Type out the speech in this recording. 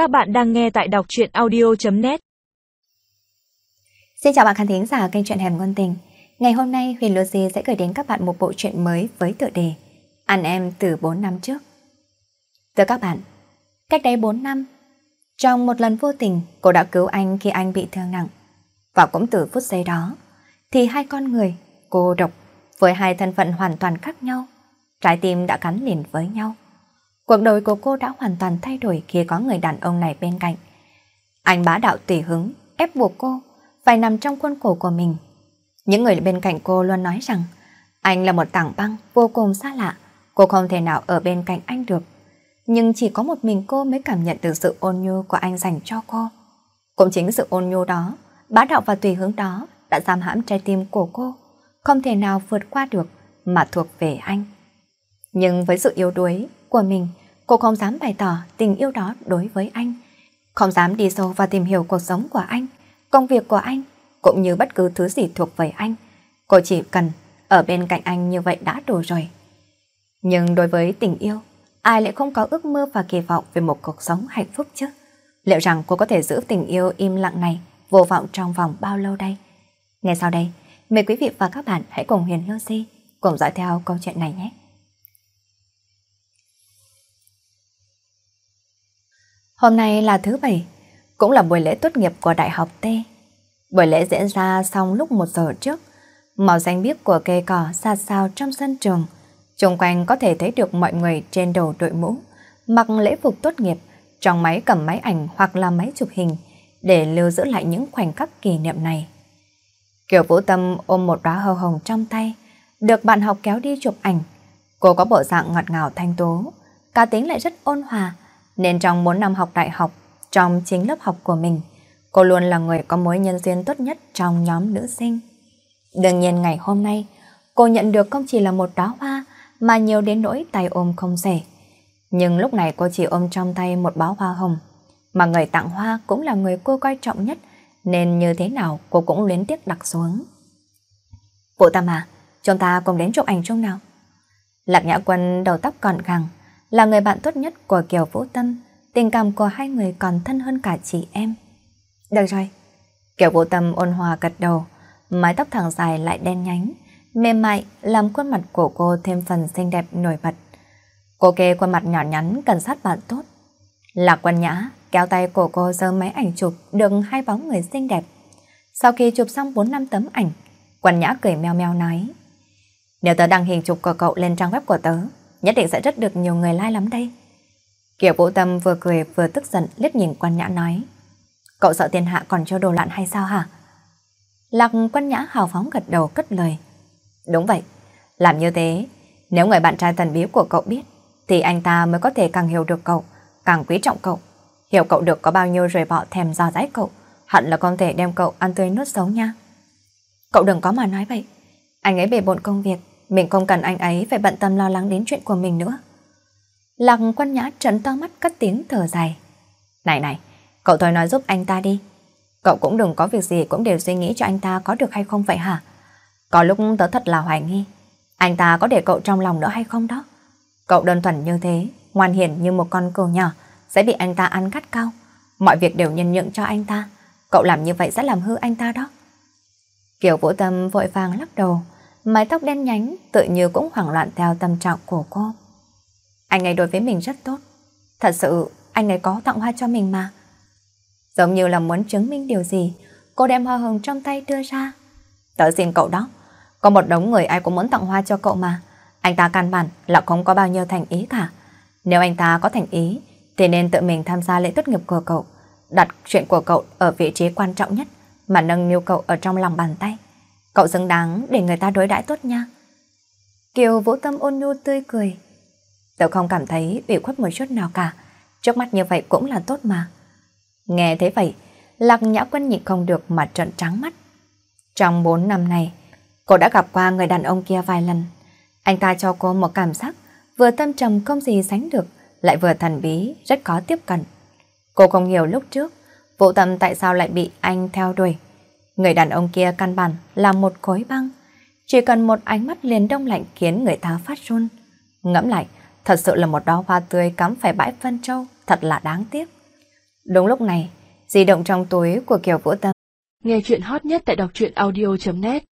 Các bạn đang nghe tại đọc truyện audio.net Xin chào bạn khán thính giả kênh truyện Hẻm Ngôn Tình. Ngày hôm nay Huyền Lucy sẽ gửi đến các bạn một bộ truyện mới với tựa đề Ăn em từ 4 năm trước. Thưa các bạn, cách đây 4 năm, trong một lần vô tình cô đã cứu anh khi anh bị thương nặng. Và cũng từ phút giây đó, thì hai con người, cô độc, với hai thân phận hoàn toàn khác nhau, trái tim đã gắn liền với nhau. Cuộc đời của cô đã hoàn toàn thay đổi khi có người đàn ông này bên cạnh. Anh bá đạo tùy hứng, ép buộc cô, phải nằm trong khuôn khổ của mình. Những người bên cạnh cô luôn nói rằng anh là một tảng băng vô cùng xa lạ, cô không thể nào ở bên cạnh anh được. Nhưng chỉ có một mình cô mới cảm nhận được sự ôn nhu của anh dành cho cô. Cũng chính sự ôn nhu đó, bá đạo và tùy hứng đó đã giam hãm trái tim của cô, không thể nào vượt qua được mà thuộc về anh. Nhưng với sự yếu đuối của mình, cô không dám bày tỏ tình yêu đó đối với anh, không dám đi sâu và tìm hiểu cuộc sống của anh, công việc của anh, cũng như bất cứ thứ gì thuộc về anh. Cô chỉ cần ở bên cạnh anh như vậy đã đủ rồi. Nhưng đối với tình yêu, ai lại không có ước mơ và kỳ vọng về một cuộc sống hạnh phúc chứ? Liệu rằng cô có thể giữ tình yêu im lặng này vô vọng trong vòng bao lâu đây? Ngay sau đây, mời quý vị và các bạn hãy cùng Huyền Lucy cùng dõi theo câu chuyện này nhé. Hôm nay là thứ bảy, cũng là buổi lễ tốt nghiệp của Đại học T. Buổi lễ diễn ra xong lúc một giờ trước. Màu xanh biếc của cây cỏ xa sao trong sân trường. Xung quanh có thể thấy được mọi người trên đầu đội mũ, mặc lễ phục tốt nghiệp, trong máy cầm máy ảnh hoặc là máy chụp hình để lưu giữ lại những khoảnh khắc kỷ niệm này. Kiều Vũ Tâm ôm một đóa hầu hồng trong tay, được bạn học kéo đi chụp ảnh. Cô có bộ dạng ngọt ngào thanh tố, cá tính lại rất ôn hòa, nên trong 4 năm học đại học, trong chính lớp học của mình, cô luôn là người có mối nhân duyên tốt nhất trong nhóm nữ sinh. Đương nhiên ngày hôm nay, cô nhận được không chỉ là một đóa hoa mà nhiều đến nỗi tay ôm không rẻ. Nhưng lúc này cô chỉ ôm trong tay một bó hoa hồng, mà người tặng hoa cũng là người cô coi trọng nhất, nên như thế nào cô cũng luyến tiếc đặt xuống. Vũ Tâm à, chúng ta cùng đến chụp ảnh chung nào. Lạc Nhã Quân đầu tóc còn gàng, là người bạn tốt nhất của Kiều Vũ Tâm, tình cảm của hai người còn thân hơn cả chị em. Được rồi. Kiều Vũ Tâm ôn hòa gật đầu, mái tóc thẳng dài lại đen nhánh, mềm mại làm khuôn mặt của cô thêm phần xinh đẹp nổi bật. Cô kê khuôn mặt nhỏ nhắn cần sát bạn tốt. Lạc Quân Nhã kéo tay của cô giơ máy ảnh chụp được hai bóng người xinh đẹp. Sau khi chụp xong 4 năm tấm ảnh, Quân Nhã cười meo meo nói Nếu tớ đăng hình chụp của cậu lên trang web của tớ, nhất định sẽ rất được nhiều người like lắm đây. Kiều Vũ Tâm vừa cười vừa tức giận liếc nhìn quan nhã nói. Cậu sợ tiền hạ còn cho đồ loạn hay sao hả? Lạc quan nhã hào phóng gật đầu cất lời. Đúng vậy, làm như thế, nếu người bạn trai thần bí của cậu biết, thì anh ta mới có thể càng hiểu được cậu, càng quý trọng cậu. Hiểu cậu được có bao nhiêu rồi bỏ thèm dò dãi cậu, hận là không thể đem cậu ăn tươi nuốt sống nha. Cậu đừng có mà nói vậy. Anh ấy bề bộn công việc, mình không cần anh ấy phải bận tâm lo lắng đến chuyện của mình nữa. Lạc quan nhã trấn to mắt cất tiếng thở dài. Này này, cậu thôi nói giúp anh ta đi. Cậu cũng đừng có việc gì cũng đều suy nghĩ cho anh ta có được hay không vậy hả? Có lúc tớ thật là hoài nghi. Anh ta có để cậu trong lòng nữa hay không đó? Cậu đơn thuần như thế, ngoan hiền như một con cừu nhỏ, sẽ bị anh ta ăn cắt cao. Mọi việc đều nhân nhượng cho anh ta. Cậu làm như vậy sẽ làm hư anh ta đó. Kiều Vũ Tâm vội vàng lắc đầu, mái tóc đen nhánh tự như cũng hoảng loạn theo tâm trạng của cô. Anh ấy đối với mình rất tốt. Thật sự anh ấy có tặng hoa cho mình mà. Giống như là muốn chứng minh điều gì, cô đem hoa hồng trong tay đưa ra. Tớ xin cậu đó, có một đống người ai cũng muốn tặng hoa cho cậu mà. Anh ta căn bản là không có bao nhiêu thành ý cả. Nếu anh ta có thành ý, thì nên tự mình tham gia lễ tốt nghiệp của cậu, đặt chuyện của cậu ở vị trí quan trọng nhất, mà nâng niu cậu ở trong lòng bàn tay. Cậu xứng đáng để người ta đối đãi tốt nha. Kiều Vũ Tâm ôn nhu tươi cười. tớ không cảm thấy bị khuất một chút nào cả. Trước mắt như vậy cũng là tốt mà. Nghe thế vậy, Lạc Nhã Quân nhịn không được mà trợn trắng mắt. Trong 4 năm này, cô đã gặp qua người đàn ông kia vài lần. Anh ta cho cô một cảm giác vừa tâm trầm không gì sánh được, lại vừa thần bí, rất khó tiếp cận. Cô không hiểu lúc trước, vụ tâm tại sao lại bị anh theo đuổi. Người đàn ông kia căn bản là một khối băng. Chỉ cần một ánh mắt liền đông lạnh khiến người ta phát run. Ngẫm lại, thật sự là một đóa hoa tươi cắm phải bãi phân châu, thật là đáng tiếc. Đúng lúc này, di động trong túi của Kiều Vũ Tâm. Nghe chuyện hot nhất tại đọc truyện audio.net